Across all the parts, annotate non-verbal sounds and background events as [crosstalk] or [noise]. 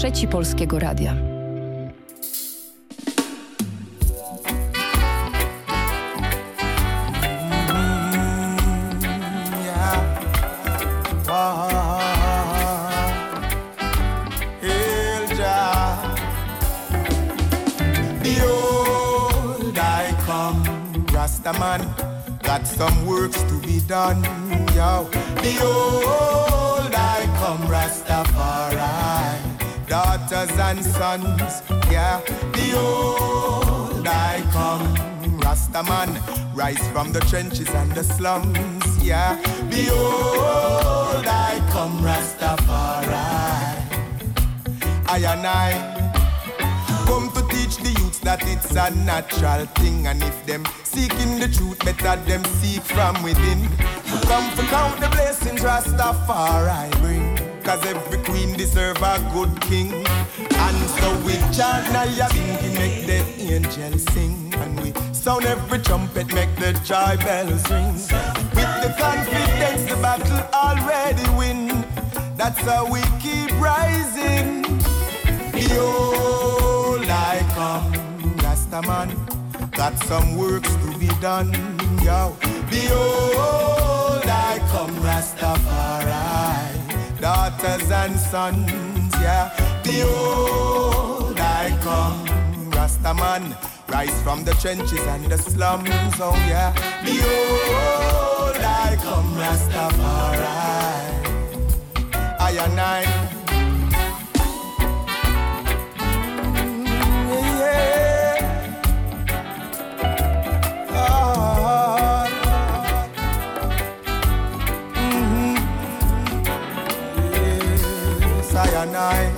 Trzeci Polskiego Radia. man got some works to be done, yo. Behold, I come Rastafari, daughters and sons, yeah. Behold, I come Rastaman, rise from the trenches and the slums, yeah. Behold, I come Rastafari, I and I come to teach the youths that it's a natural thing, and if them Seeking the truth, better them seek from within. Come to count the blessings Rastafari bring. Cause every queen deserve a good king. And so we chant Nayabingi, make the angels sing. And we sound every trumpet, make the joy bells ring. With the confidence, the battle already win. That's how we keep rising. Behold, I come, Rastaman. Got some works to be done, yo. Behold, I come Rastafari, daughters and sons, yeah. Behold, I come Rastaman, rise from the trenches and the slums, oh yeah. Behold, I come Rastafari, I and I. I.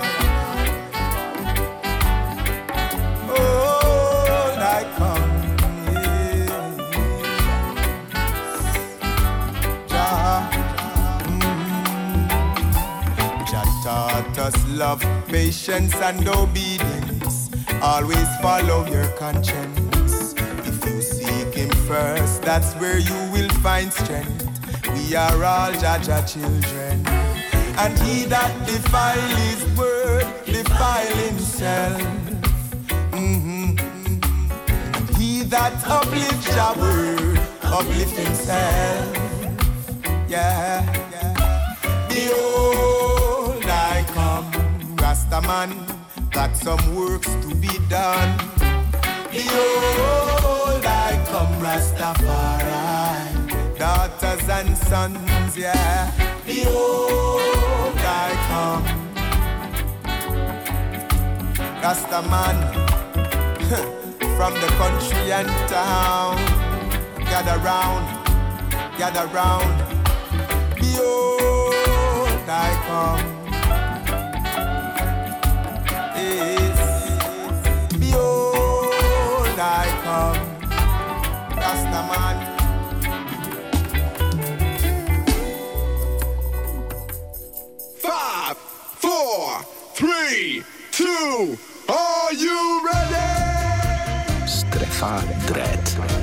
Oh, I come. Jah, mm. Jah taught us love, patience, and obedience. Always follow your conscience. If you seek Him first, that's where you will find strength. We are all Jaja children. And he that defile his word, defile himself. Mm-hmm. And he that uplifts your word, uplift himself. Yeah, yeah. Behold, I come, Rastaman, got some works to be done. Behold, I come, Rastafari, daughters and sons, yeah. Behold, I come. Rasta man [laughs] from the country and town. Gather round, gather round. Behold, I come. Yes. Behold, I come. Rasta man. Four, three, two, are you ready? Strefa Dread.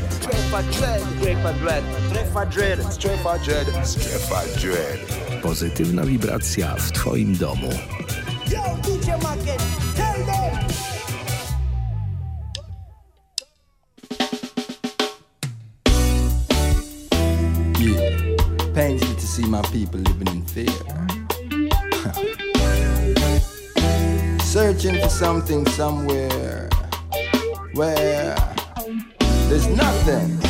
Strefa Dread. Strefa Dread. Strefa Dread. Strefa Dread. Strefa Dread. Pozytywna wibracja w Twoim domu. Yo, DJ Market, tell them. Pains me to see my people living in fear. [laughs] Searching for something somewhere where there's nothing.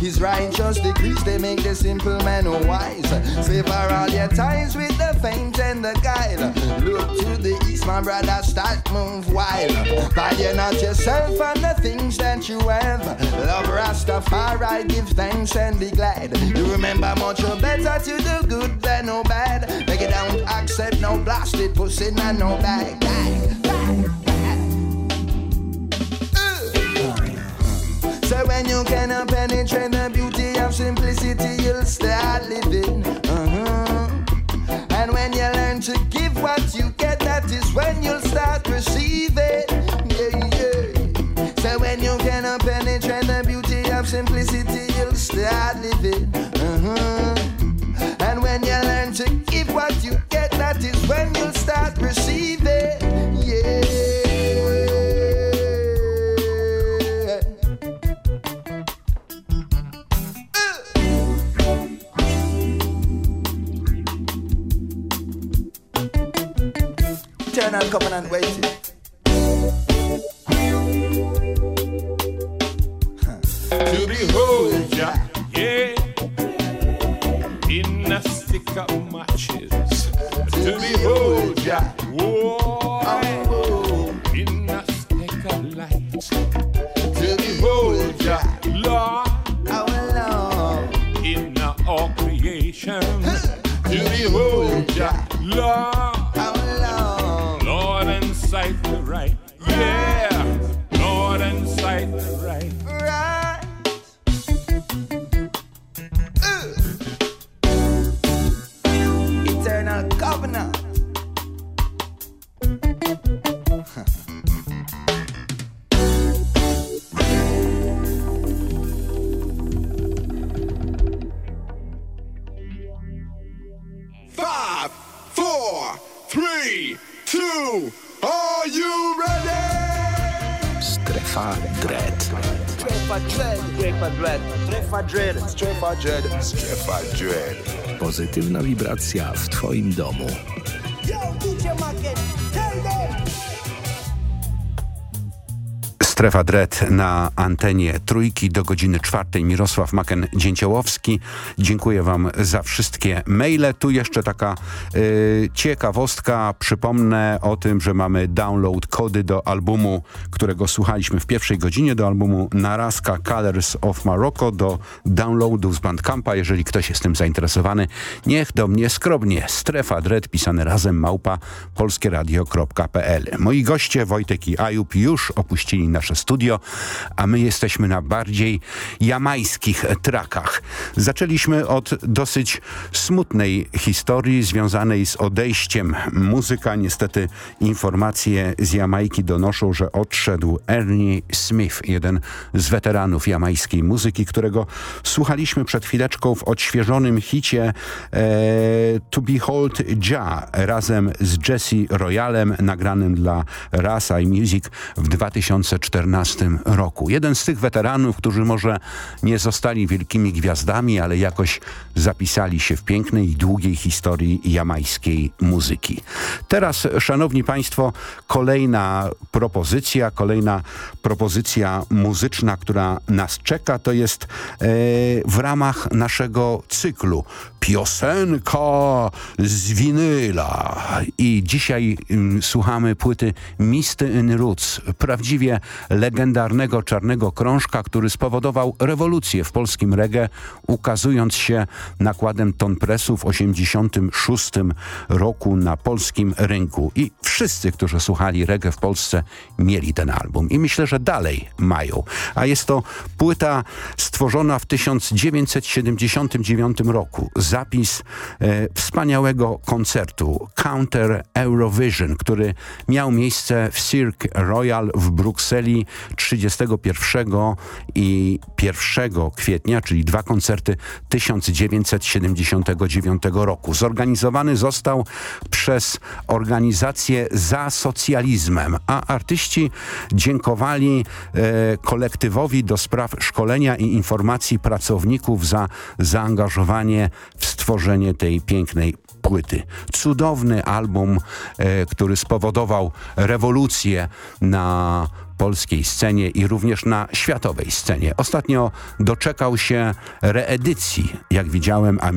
His righteous decrees, they make the simple man wise. Save for all your ties with the faint and the guile. Look to the east, my brother, start move wild. Value not yourself and the things that you have. Love Rastafari, give thanks and be glad. You remember much better to do good than no bad. Make it don't accept no blasted pussy and no bag, bag, when you penetrate the beauty of simplicity, you'll start living. Uh-huh. And when you learn to give what you get, that is when you'll start receiving. Yeah, yeah. So when you cannot penetrate the beauty of simplicity, you'll start living. Uh-huh. And when you learn to give what you get, that is when you'll start receiving. Eternal covenant waiting. To behold ya, yeah. In a stick of matches. To behold ya, whoa. In a stick of light. To behold ya, Lord. Our Lord. in all creation. To behold ya, Lord, Pozytywna wibracja w Twoim domu. Strefa Dread na antenie trójki do godziny czwartej. Mirosław Maken-Dzięciołowski. Dziękuję wam za wszystkie maile. Tu jeszcze taka y, ciekawostka. Przypomnę o tym, że mamy download kody do albumu, którego słuchaliśmy w pierwszej godzinie, do albumu Naraska Colors of Morocco, do downloadu z Bandcampa. Jeżeli ktoś jest tym zainteresowany, niech do mnie skromnie. Strefa Dread pisane razem małpa polskieradio.pl. Moi goście Wojtek i Ajub już opuścili nasze studio, a my jesteśmy na bardziej jamajskich trakach. Zaczęliśmy od dosyć smutnej historii związanej z odejściem muzyka. Niestety informacje z Jamajki donoszą, że odszedł Ernie Smith, jeden z weteranów jamajskiej muzyki, którego słuchaliśmy przed chwileczką w odświeżonym hicie e, To Behold Ja razem z Jesse Royalem nagranym dla Ras I Music w 2014 2014 roku. Jeden z tych weteranów, którzy może nie zostali wielkimi gwiazdami, ale jakoś zapisali się w pięknej i długiej historii jamańskiej muzyki. Teraz, szanowni państwo, kolejna propozycja, kolejna propozycja muzyczna, która nas czeka, to jest e, w ramach naszego cyklu Piosenka z winyla. I dzisiaj mm, słuchamy płyty Misty in Roots, prawdziwie legendarnego czarnego krążka, który spowodował rewolucję w polskim reggae, ukazując się nakładem ton pressu w 86 roku na polskim rynku. I wszyscy, którzy słuchali reggae w Polsce, mieli ten album. I myślę, że dalej mają. A jest to płyta stworzona w 1979 roku. Zapis e, wspaniałego koncertu Counter Eurovision, który miał miejsce w Cirque Royal w Brukseli 31 i 1 kwietnia, czyli dwa koncerty 1979 roku. Zorganizowany został przez organizację za socjalizmem, a artyści dziękowali e, kolektywowi do spraw szkolenia i informacji pracowników za zaangażowanie w stworzenie tej pięknej płyty. Cudowny album, e, który spowodował rewolucję na polskiej scenie i również na światowej scenie. Ostatnio doczekał się reedycji. Jak widziałem, a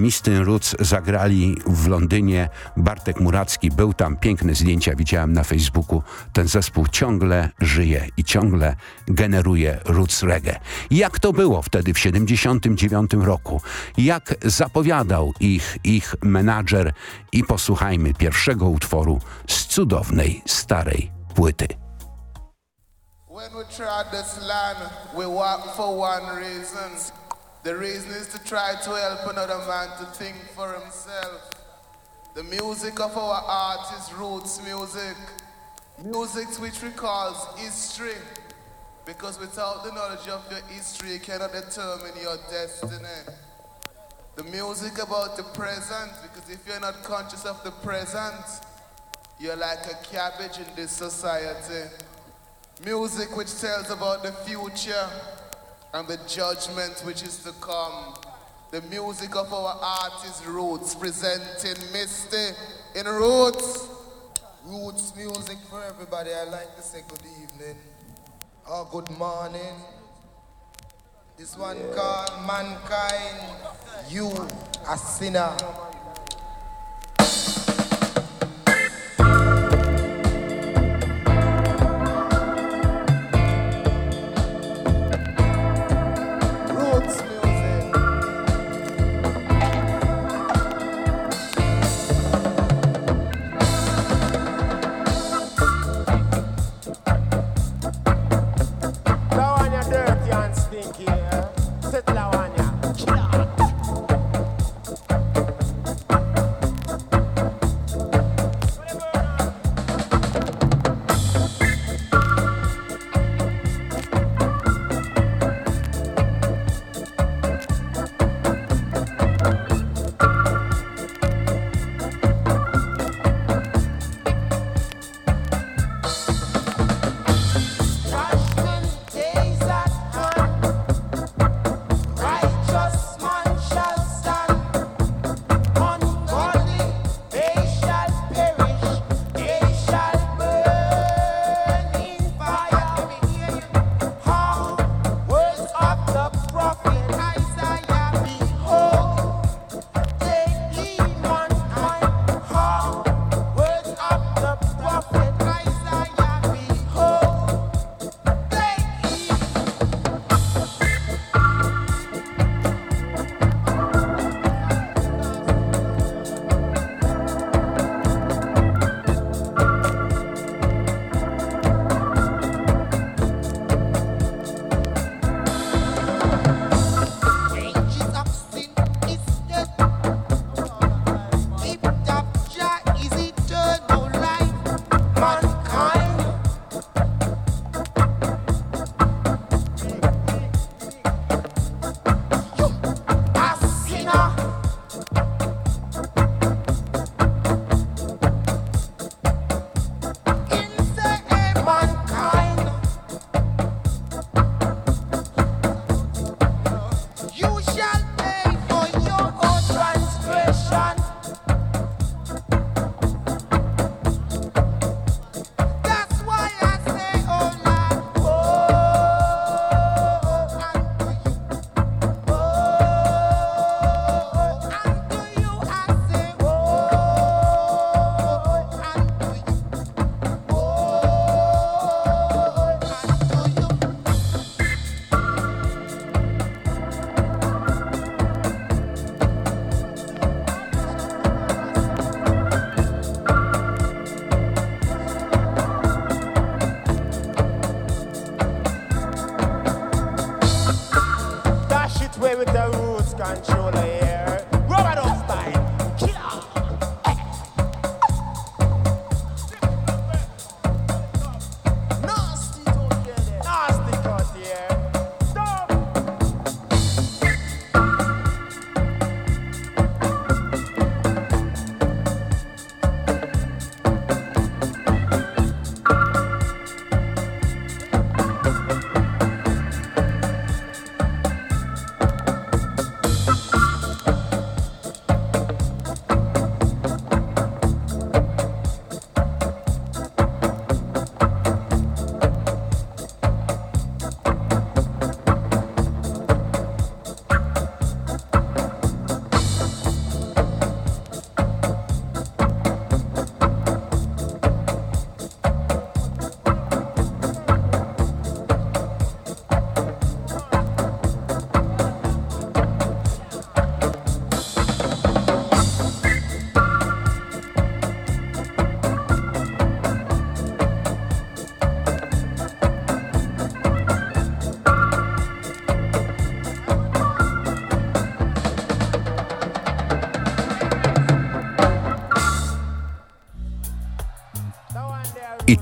Roots zagrali w Londynie. Bartek Muracki był tam. Piękne zdjęcia widziałem na Facebooku. Ten zespół ciągle żyje i ciągle generuje roots reggae. Jak to było wtedy w 79 roku? Jak zapowiadał ich ich menadżer? I posłuchajmy pierwszego utworu z cudownej, starej płyty. When we trod this land, we walk for one reason. The reason is to try to help another man to think for himself. The music of our art is roots music. Music which recalls history. Because without the knowledge of your history, you cannot determine your destiny. The music about the present, because if you're not conscious of the present, you're like a cabbage in this society. Music which tells about the future and the judgment which is to come. The music of our artist roots presenting Misty in roots. Roots music for everybody. I like to say good evening or good morning. This one called Mankind, You a Sinner.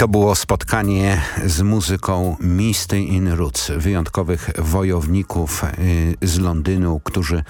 To było spotkanie z muzyką Misty in Roots, wyjątkowych wojowników y, z Londynu, którzy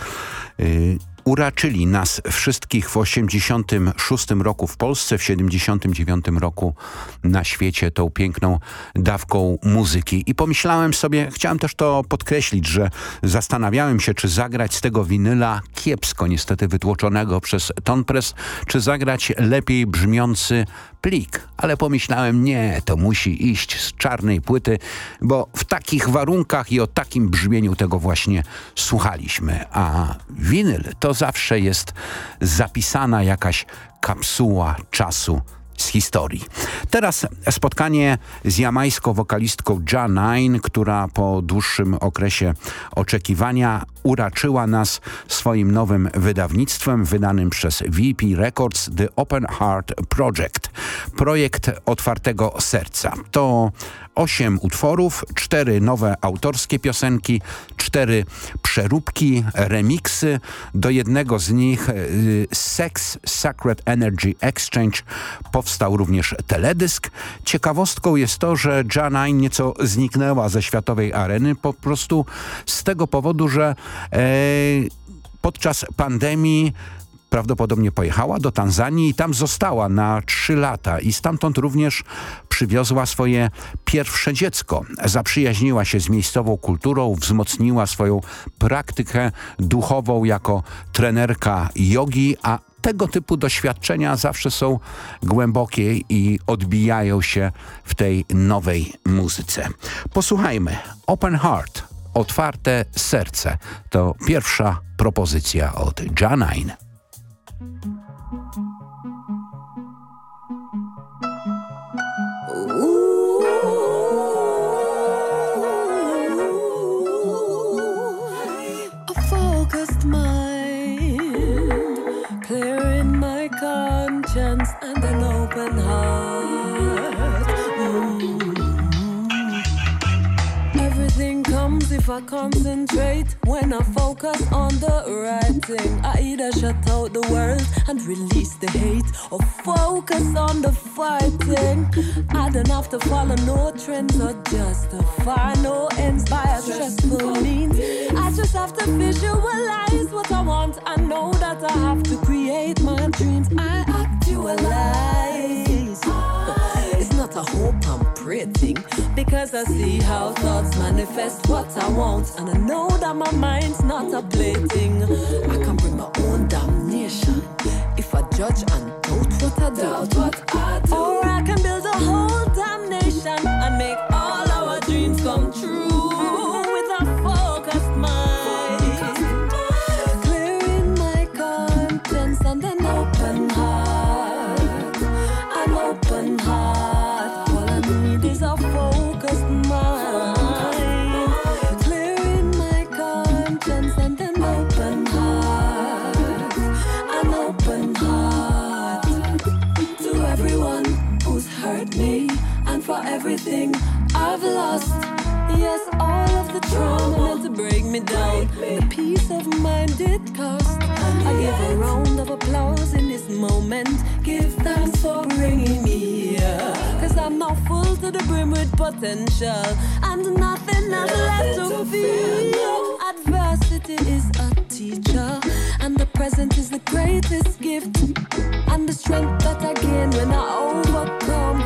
y, uraczyli nas wszystkich w 86 roku w Polsce, w 79 roku na świecie tą piękną dawką muzyki. I pomyślałem sobie, chciałem też to podkreślić, że zastanawiałem się, czy zagrać z tego winyla kiepsko niestety wytłoczonego przez Tonpress, czy zagrać lepiej brzmiący plik. Ale pomyślałem, nie, to musi iść z czarnej płyty, bo w takich warunkach i o takim brzmieniu tego właśnie słuchaliśmy. A winyl to zawsze jest zapisana jakaś kapsuła czasu z historii. Teraz spotkanie z jamańską wokalistką Janine, która po dłuższym okresie oczekiwania uraczyła nas swoim nowym wydawnictwem wydanym przez VP Records The Open Heart Project. Projekt otwartego serca. To osiem utworów, cztery nowe autorskie piosenki, cztery przeróbki, remiksy. Do jednego z nich y, Sex Sacred Energy Exchange powstał również teledysk. Ciekawostką jest to, że Janine nieco zniknęła ze światowej areny po prostu z tego powodu, że e, podczas pandemii prawdopodobnie pojechała do Tanzanii i tam została na trzy lata i stamtąd również przywiozła swoje pierwsze dziecko. Zaprzyjaźniła się z miejscową kulturą, wzmocniła swoją praktykę duchową jako trenerka jogi, a tego typu doświadczenia zawsze są głębokie i odbijają się w tej nowej muzyce. Posłuchajmy. Open Heart, otwarte serce. To pierwsza propozycja od Janine. And an open heart. I concentrate. When I focus on the right thing, I either shut out the world and release the hate, or focus on the fighting. I don't have to follow no trends or justify no ends by a stressful means. I just have to visualize what I want. I know that I have to create my dreams. I actualize. A hope I'm prating because I see how thoughts manifest what I want, and I know that my mind's not a plaything. I can bring my own damnation if I judge and doubt what I doubt what I do. Or I can build a whole damn nation and make trauma meant to break me down. The peace of mind it cost. I give a round of applause in this moment. Give thanks for bringing me here. Cause I'm now full to the brim with potential. And nothing else left to feel. Adversity is a teacher. And the present is the greatest gift. And the strength that I gain when I overcome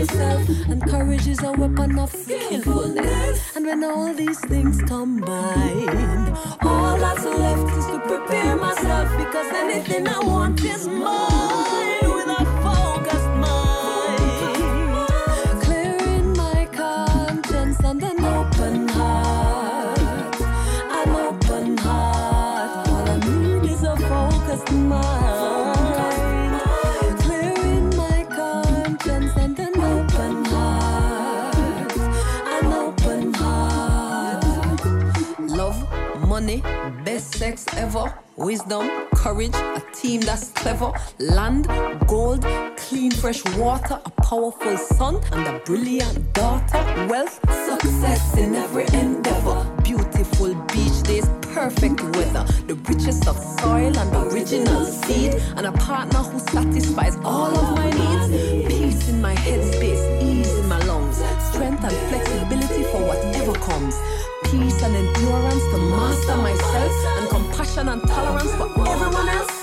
myself. And courage is a weapon of skillfulness. And when all these things combine, all that's left is to prepare myself. Because anything I want is mine best sex ever. Wisdom, courage, a team that's clever. Land, gold, clean fresh water, a powerful son, and a brilliant daughter. Wealth, success in every endeavor. Beautiful beach days, perfect weather. The richest of soil and original seed. And a partner who satisfies all of my needs. Peace in my headspace, ease in my lungs. Strength and flexibility for whatever comes peace and endurance, to master myself, and compassion and tolerance for everyone else.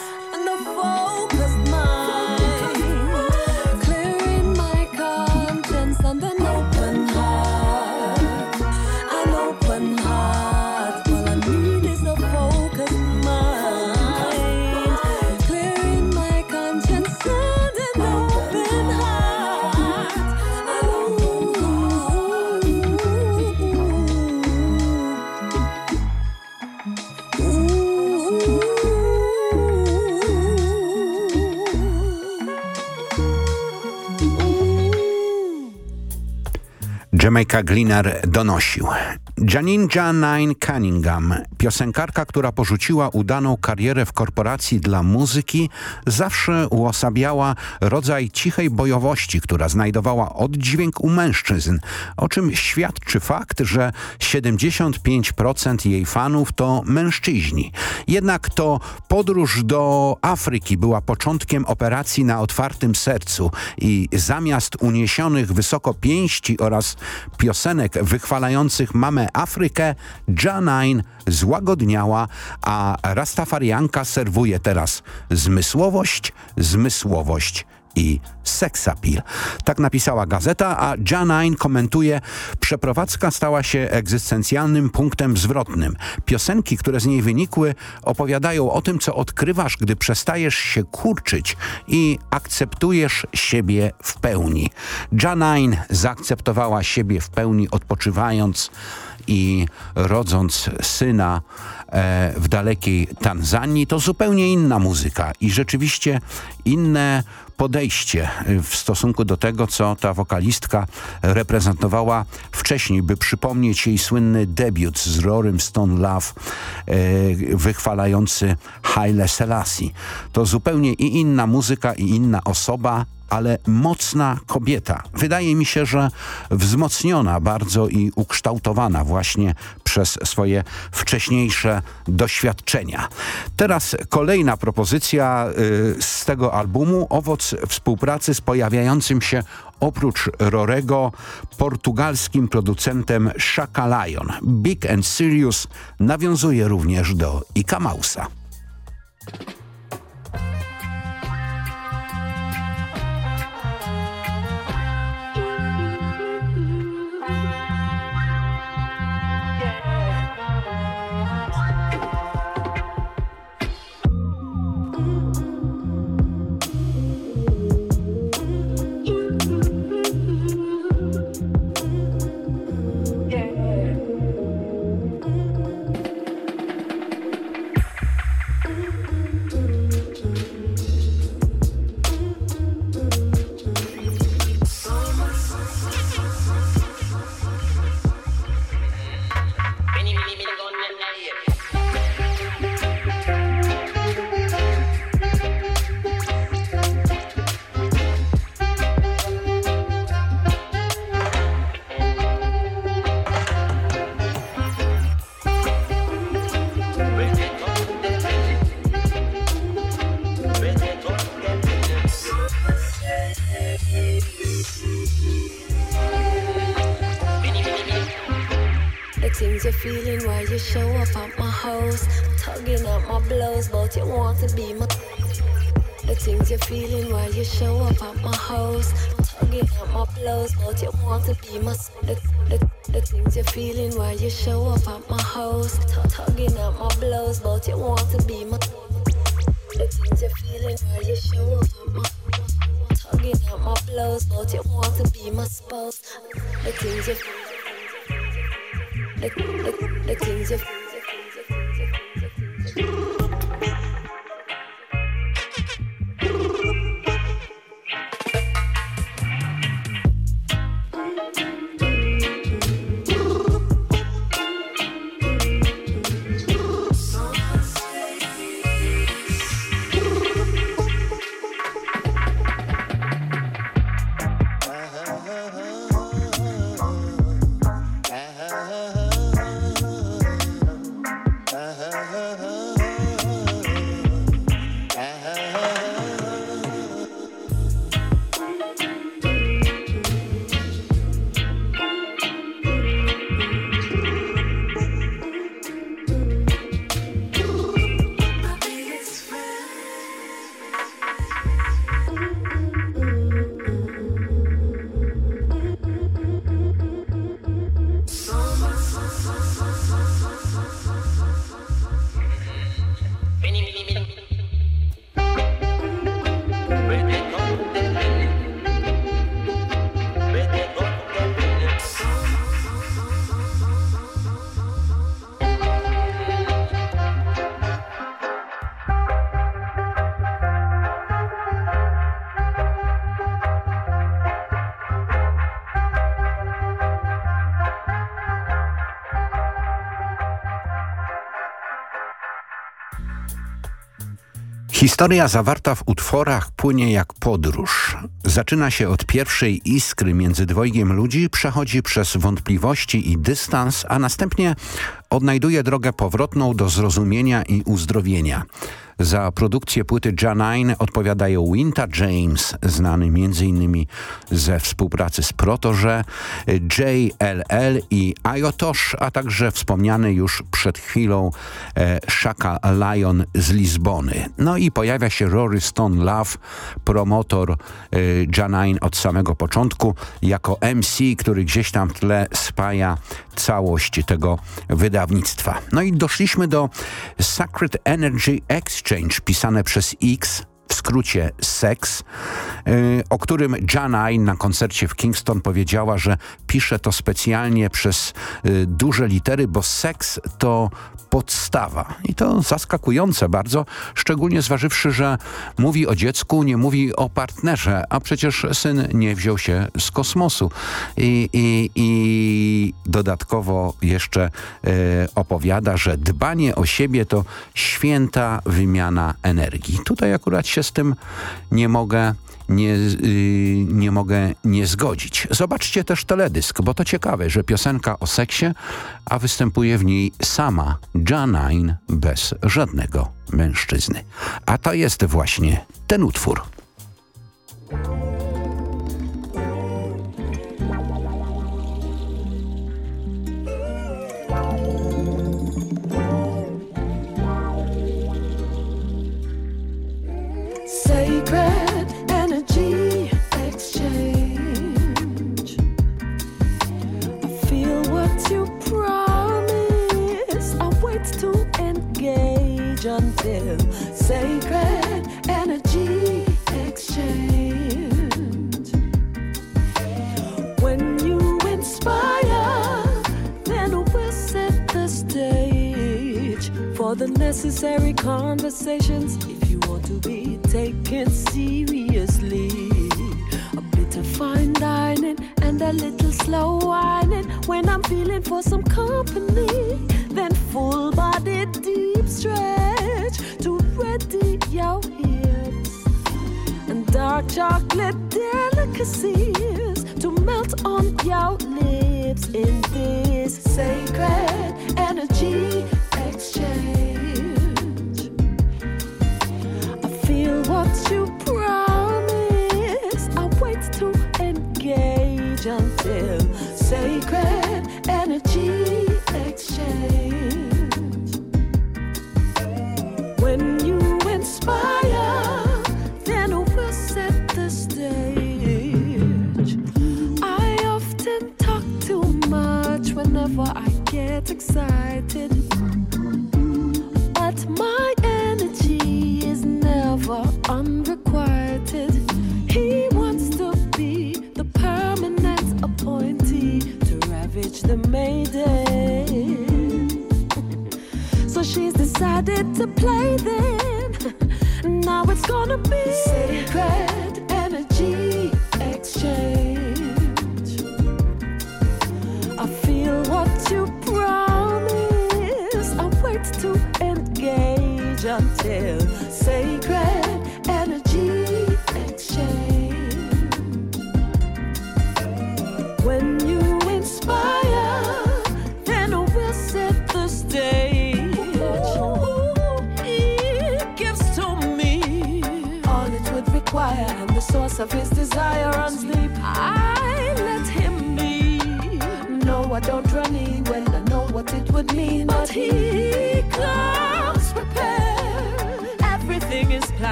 Jamaica Gleaner donosił. Janinja Nine Cunningham, piosenkarka, która porzuciła udaną karierę w korporacji dla muzyki, zawsze uosabiała rodzaj cichej bojowości, która znajdowała oddźwięk u mężczyzn, o czym świadczy fakt, że 75% jej fanów to mężczyźni. Jednak to podróż do Afryki była początkiem operacji na otwartym sercu i zamiast uniesionych wysoko pięści oraz piosenek wychwalających mamę Afrykę, Janine złagodniała, a Rastafarianka serwuje teraz zmysłowość, zmysłowość i seksapil. Tak napisała gazeta, a Janine komentuje przeprowadzka stała się egzystencjalnym punktem zwrotnym. Piosenki, które z niej wynikły opowiadają o tym, co odkrywasz, gdy przestajesz się kurczyć i akceptujesz siebie w pełni. Janine zaakceptowała siebie w pełni odpoczywając i rodząc syna e, w dalekiej Tanzanii, to zupełnie inna muzyka i rzeczywiście inne podejście w stosunku do tego, co ta wokalistka reprezentowała wcześniej, by przypomnieć jej słynny debiut z Rorym Stone Love e, wychwalający Haile Selassie. To zupełnie i inna muzyka i inna osoba, ale mocna kobieta. Wydaje mi się, że wzmocniona bardzo i ukształtowana właśnie przez swoje wcześniejsze doświadczenia. Teraz kolejna propozycja y, z tego albumu, owoc współpracy z pojawiającym się oprócz Rorego portugalskim producentem Shaka Lion. Big and Serious nawiązuje również do Ika you show up at my house, tugging at my blouse, but you want to be my. The things you're feeling while you show up at my house, tugging at my blouse, but you want to be my. The, the, the things you're feeling while you show up at my house, tugging at my blouse, but you want to be my. The things you're feeling while you show up at my. Tugging at my blouse, but you want to be my spouse. The things you Historia zawarta w utworach płynie jak podróż. Zaczyna się od pierwszej iskry między dwojgiem ludzi, przechodzi przez wątpliwości i dystans, a następnie odnajduje drogę powrotną do zrozumienia i uzdrowienia. Za produkcję płyty Janine odpowiadają Winta James, znany m.in. ze współpracy z Protoże, JLL i Ayotosh, a także wspomniany już przed chwilą e, Shaka Lion z Lizbony. No i pojawia się Rory Stone Love, promotor e, Janine od samego początku, jako MC, który gdzieś tam w tle spaja całość tego wydawnictwa. No i doszliśmy do Sacred Energy Exchange, pisane przez X, w skrócie seks, yy, o którym Janine na koncercie w Kingston powiedziała, że pisze to specjalnie przez yy, duże litery, bo seks to podstawa. I to zaskakujące bardzo, szczególnie zważywszy, że mówi o dziecku, nie mówi o partnerze, a przecież syn nie wziął się z kosmosu. I, i, i dodatkowo jeszcze yy, opowiada, że dbanie o siebie to święta wymiana energii. Tutaj akurat się z tym nie mogę nie, yy, nie mogę nie zgodzić. Zobaczcie też teledysk, bo to ciekawe, że piosenka o seksie, a występuje w niej sama Janine bez żadnego mężczyzny. A to jest właśnie ten utwór. Until sacred energy exchange. When you inspire, then we'll set the stage for the necessary conversations. If you want to be taken seriously, a bit of fine dining and a little slow whining. When I'm feeling for some company, then full chocolate delicacies to melt on your lips. In this sacred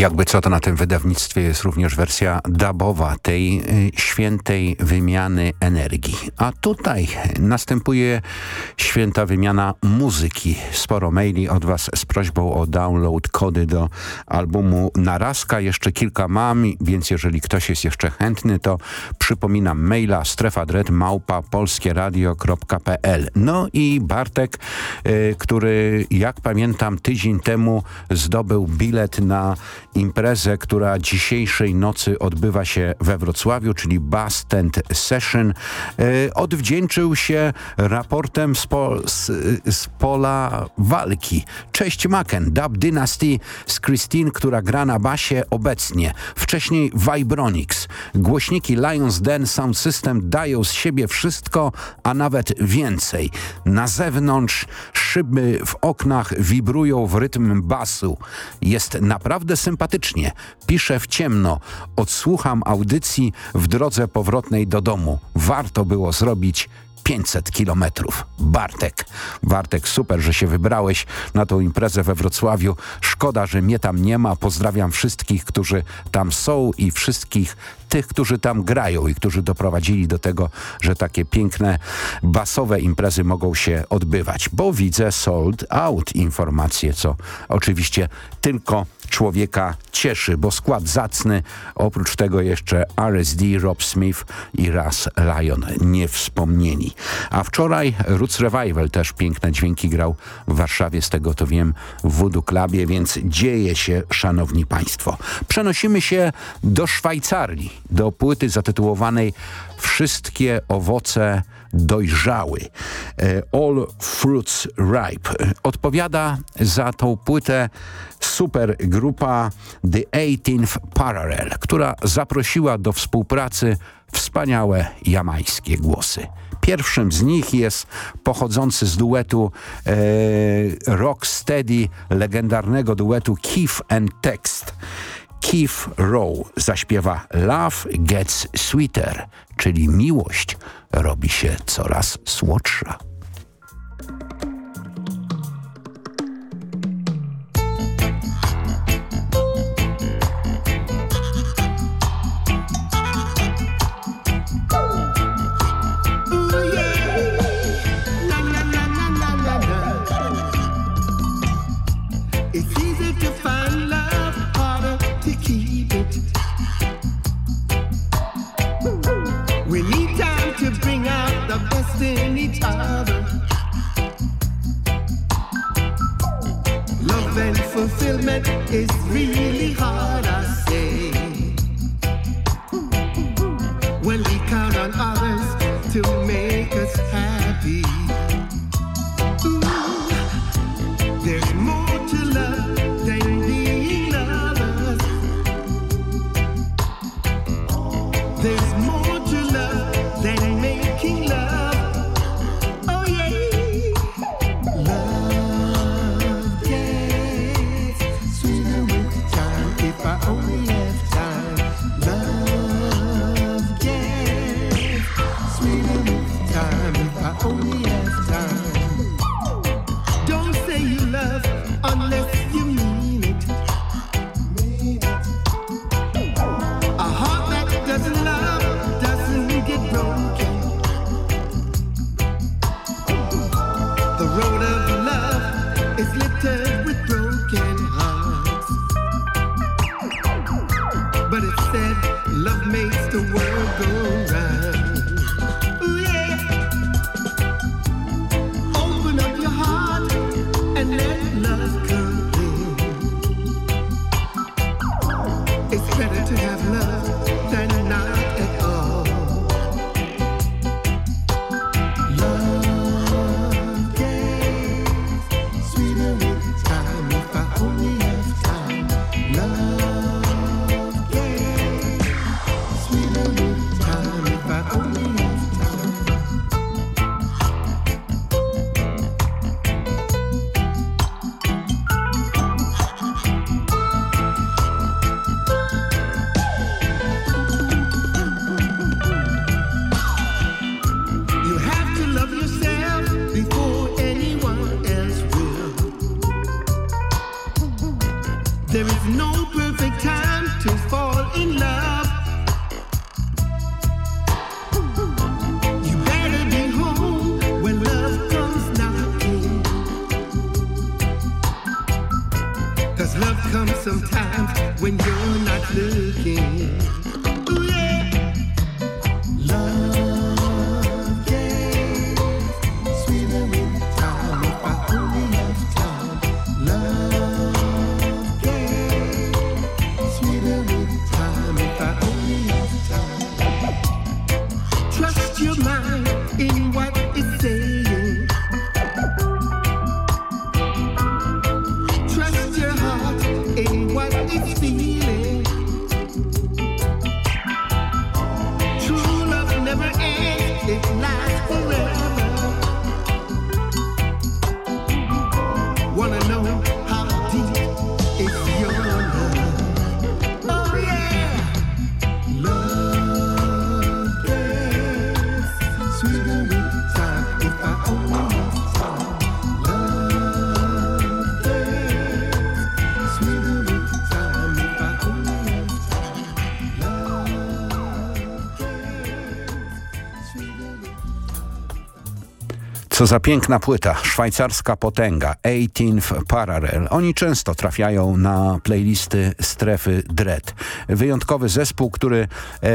jakby co to na tym wydawnictwie jest również wersja dubowa tej y, świętej wymiany energii. A tutaj następuje święta wymiana muzyki. Sporo maili od Was z prośbą o download kody do albumu Narazka. Jeszcze kilka mam, więc jeżeli ktoś jest jeszcze chętny, to przypominam maila strefadred małpa polskieradio.pl No i Bartek, y, który jak pamiętam tydzień temu zdobył bilet na imprezę, która dzisiejszej nocy odbywa się we Wrocławiu, czyli Bass Tent Session. E, odwdzięczył się raportem z, z, z, pola walki. Cześć Macken, Dub Dynasty z Christine, która gra na basie obecnie. Wcześniej Vibronix. Głośniki Lions Den Sound System dają z siebie wszystko, a nawet więcej. Na zewnątrz szyby w oknach wibrują w rytm basu. Jest naprawdę sympatycznie. Piszę w ciemno. Odsłucham audycji w drodze powrotnej do domu. Warto było zrobić 500 kilometrów. Bartek. Bartek, super, że się wybrałeś na tą imprezę we Wrocławiu. Szkoda, że mnie tam nie ma. Pozdrawiam wszystkich, którzy tam są i wszystkich tych, którzy tam grają i którzy doprowadzili do tego, że takie piękne basowe imprezy mogą się odbywać. Bo widzę sold out informacje, co oczywiście tylko człowieka cieszy, bo skład zacny, oprócz tego jeszcze RSD, Rob Smith i Raz Lion niewspomnieni. A wczoraj Roots Revival też piękne dźwięki grał w Warszawie, z tego to wiem, w Voodoo Clubie, więc dzieje się, szanowni państwo. Przenosimy się do Szwajcarii, do płyty zatytułowanej Wszystkie owoce dojrzały. E, All Fruits Ripe. Odpowiada za tą płytę super grupa The 18th Parallel, która zaprosiła do współpracy wspaniałe jamańskie głosy. Pierwszym z nich jest pochodzący z duetu e, Rocksteady, legendarnego duetu Keith and Text. Keith Rowe zaśpiewa Love Gets Sweeter, czyli miłość robi się coraz słodsza. Za piękna płyta, szwajcarska potęga, 18th Parallel. Oni często trafiają na playlisty strefy Dread. Wyjątkowy zespół, który e,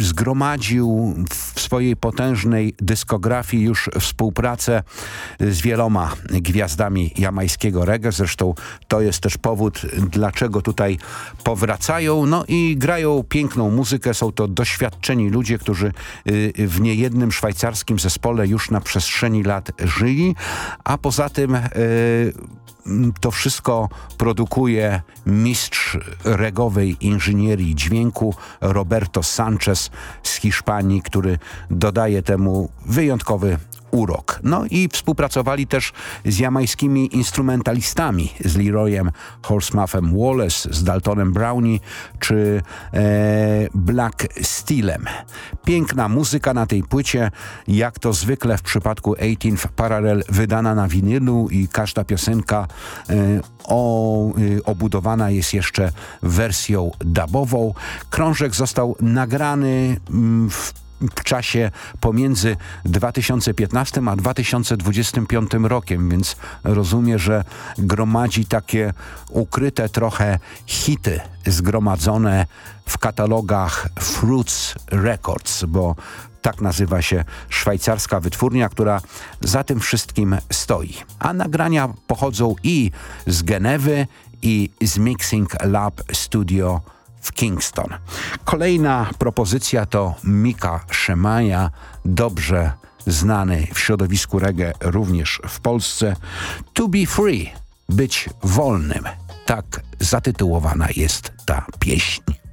zgromadził w swojej potężnej dyskografii już współpracę z wieloma gwiazdami jamańskiego reggae. Zresztą to jest też powód, dlaczego tutaj powracają. No i grają piękną muzykę. Są to doświadczeni ludzie, którzy y, w niejednym szwajcarskim zespole już na przestrzeni lat żyli, a poza tym mm, to wszystko produkuje mistrz regowej inżynierii dźwięku Roberto Sanchez z Hiszpanii, który dodaje temu wyjątkowy urok. No i współpracowali też z jamańskimi instrumentalistami, z Leroyem Horsemouthem Wallace, z Daltonem Brownie czy e, Black Steelem. Piękna muzyka na tej płycie, jak to zwykle w przypadku 18 Parallel wydana na winylu i każda piosenka e, o, y, obudowana jest jeszcze wersją dubową. Krążek został nagrany mm, w w czasie pomiędzy 2015 a 2025 rokiem, więc rozumiem, że gromadzi takie ukryte trochę hity zgromadzone w katalogach Fruits Records, bo tak nazywa się szwajcarska wytwórnia, która za tym wszystkim stoi. A nagrania pochodzą i z Genewy, i z Mixing Lab Studio w Kingston. Kolejna propozycja to Mika Szemaja, dobrze znany w środowisku reggae również w Polsce. To be free, być wolnym. Tak zatytułowana jest ta pieśń.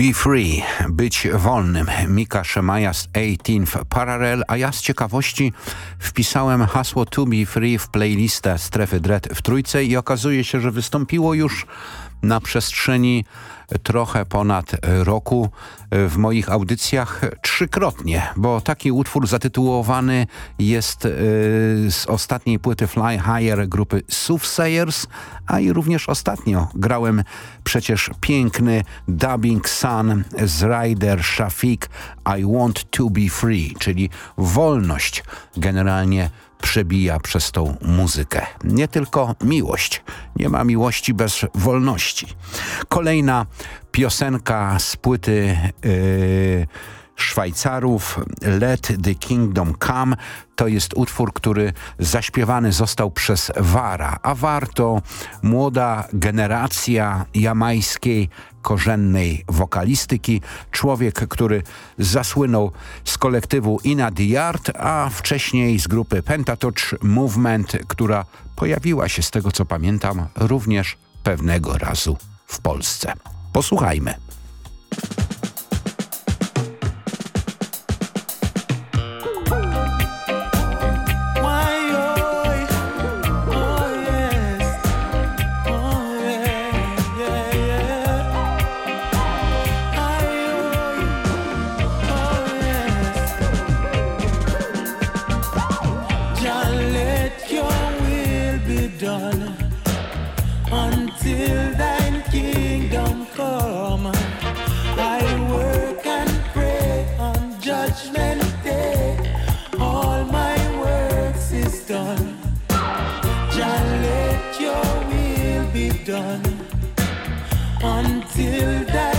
Be free, być wolnym. Mika Szemaja z 18th Parallel, a ja z ciekawości wpisałem hasło To be free w playlistę Strefy Dread w Trójce i okazuje się, że wystąpiło już na przestrzeni trochę ponad roku. W moich audycjach trzykrotnie, bo taki utwór zatytułowany jest yy, z ostatniej płyty Fly Higher grupy Soothsayers, a i również ostatnio grałem przecież piękny dubbing Sun z Ryder Shafiq I Want To Be Free, czyli wolność generalnie przebija przez tą muzykę. Nie tylko miłość. Nie ma miłości bez wolności. Kolejna piosenka z płyty yy, Szwajcarów Let the Kingdom Come to jest utwór, który zaśpiewany został przez Wara, a War to młoda generacja jamańskiej korzennej wokalistyki. Człowiek, który zasłynął z kolektywu Ina Yard, a wcześniej z grupy Pentatouch Movement, która pojawiła się z tego co pamiętam również pewnego razu w Polsce. Posłuchajmy. Jah, let your will be done until then.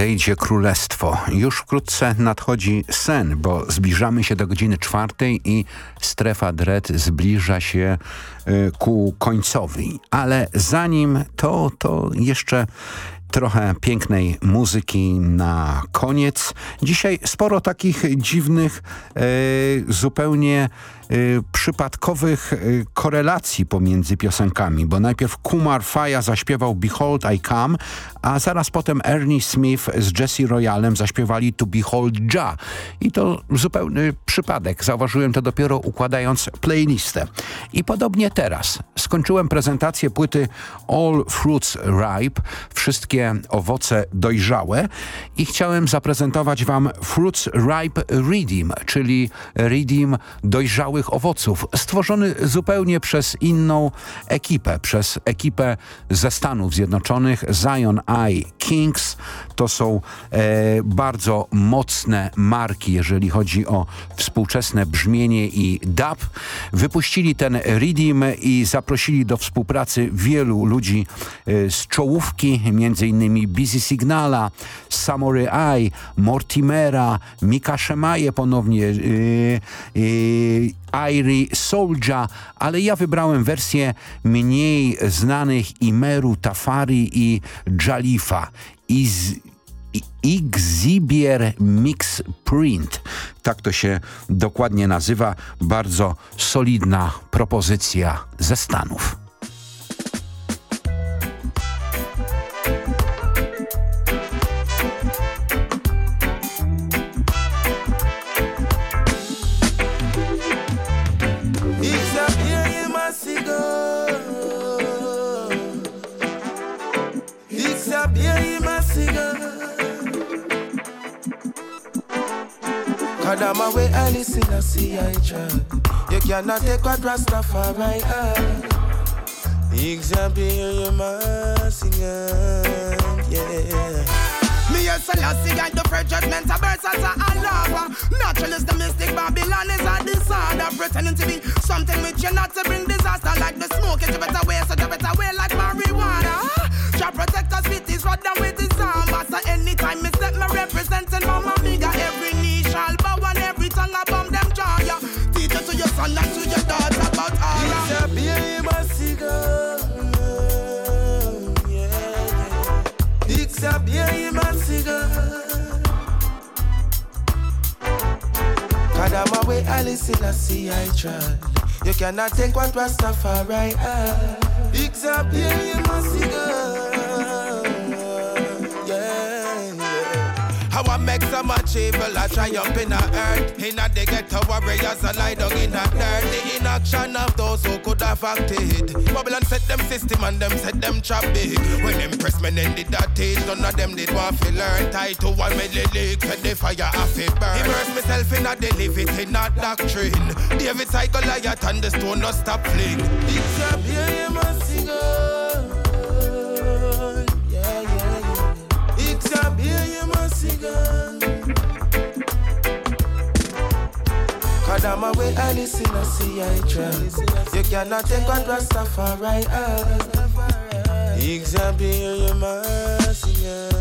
Nadejdzie królestwo. Już wkrótce nadchodzi sen, bo zbliżamy się do godziny czwartej i strefa dread zbliża się y, ku końcowi. Ale zanim to, to jeszcze trochę pięknej muzyki na koniec. Dzisiaj sporo takich dziwnych, e, zupełnie e, przypadkowych e, korelacji pomiędzy piosenkami, bo najpierw Kumar Faya zaśpiewał Behold I Come, a zaraz potem Ernie Smith z Jesse Royalem zaśpiewali To Behold Ja. I to zupełny przypadek. Zauważyłem to dopiero układając playlistę. I podobnie teraz. Skończyłem prezentację płyty All Fruits Ripe, wszystkie owoce dojrzałe i chciałem zaprezentować wam Fruits Ripe Redeem, czyli Redeem dojrzałych owoców, stworzony zupełnie przez inną ekipę, przez ekipę ze Stanów Zjednoczonych, Zion Kings. To są e, bardzo mocne marki, jeżeli chodzi o współczesne brzmienie i dub. Wypuścili ten Redeem i zaprosili do współpracy wielu ludzi e, z czołówki, innymi Busy Signala, Samurai Eye, Mortimera, Mika Szemaje ponownie, yy, Irie Soldier, ale ja wybrałem wersję mniej znanych Imeru, Tafari i Jalifa. Iz, Exhibier Mix Print. Tak to się dokładnie nazywa. Bardzo solidna propozycja ze Stanów. Kadama way I listen, I see I try. You cannot take what Rastafari are. Example, you must sing, yeah. Me a Selassie, I do for judgment, a birth as a lava. Natural is the mystic, Babylon is a disorder. Pretending to be something which you're not to bring disaster. Like the smoke, it's a better way, so the better way like marijuana. Shall protect us with his rod and with his arm. So anytime me step, me representing Mama Miga. Every knee shall bow and a bomb them ya. Teach it to your son and to your daughter about my. Yeah, yeah. A way Alice in a sea I try. You cannot take what Rastafari I right? Big Zap, yeah, you must see. I evil, I triumph in the earth. In a they get to warriors, I lie down in the dirt. The inaction of those who could have acted. Babylon set them system and them set them trap big. When them press men in did that teach, none of them did want to learn. Tied to one medley league, said the fire have to burn. Immerse myself in a delivery, not doctrine. David cycle, Goliath and the stone no stop fling. It's a beer, must sing Yeah, yeah, yeah. It's a beer, you must sing Kadama way I listen, I see, I try. You cannot take what Rastafari are. Example, you must yeah.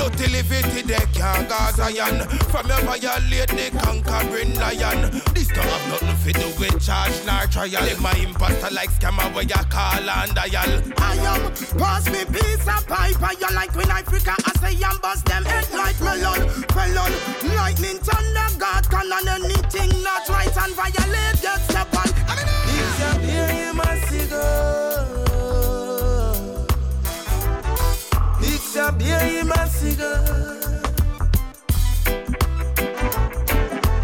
No delivery they can't iron. From your violate the conquering lion. This don't have nothing to do with charge nor trial. If my imposter like scammer where you call and dial. I am pass me piece of pipe and you like when Africa I say and bust them head like melon. Felon, lightning, thunder, God cannon, anything not right and violate get step my cigar.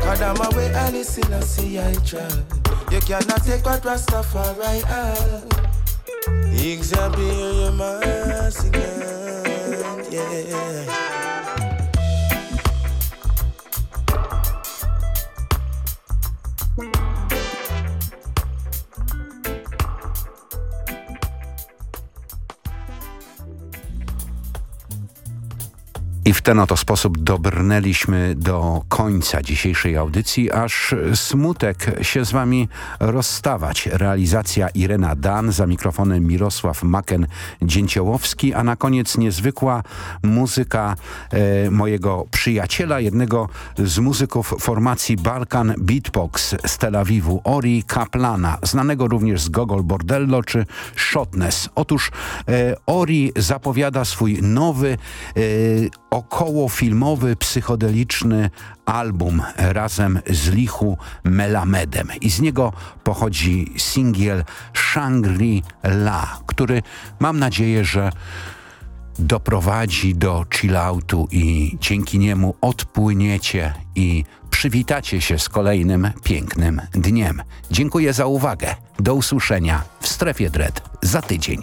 Kadama way I listen, I see, I try. You cannot take what Rastafari are. Example, you must ten oto sposób dobrnęliśmy do końca dzisiejszej audycji, aż smutek się z wami rozstawać. Realizacja Irena Dan, za mikrofonem Mirosław Maken-Dzięciołowski, a na koniec niezwykła muzyka e, mojego przyjaciela, jednego z muzyków formacji Balkan Beatbox z Tel Awiwu, Ori Kaplana, znanego również z Gogol Bordello czy Shotness. Otóż e, Ori zapowiada swój nowy e, okołofilmowy, psychodeliczny album razem z Lichu Melamedem. I z niego pochodzi singiel Shangri-La, który mam nadzieję, że doprowadzi do chilloutu i dzięki niemu odpłyniecie i przywitacie się z kolejnym pięknym dniem. Dziękuję za uwagę. Do usłyszenia w Strefie Dread za tydzień.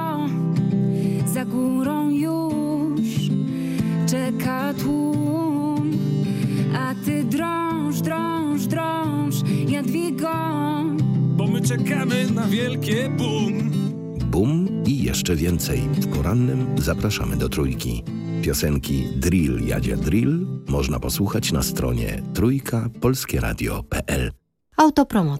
za górą już czeka tłum. A ty drąż, drąż, drąż, Jadwigo, Bo my czekamy na wielkie boom. Bum i jeszcze więcej. W porannym zapraszamy do trójki. Piosenki Drill Jadzia Drill można posłuchać na stronie trójka polskieradio.pl. Autopromocja.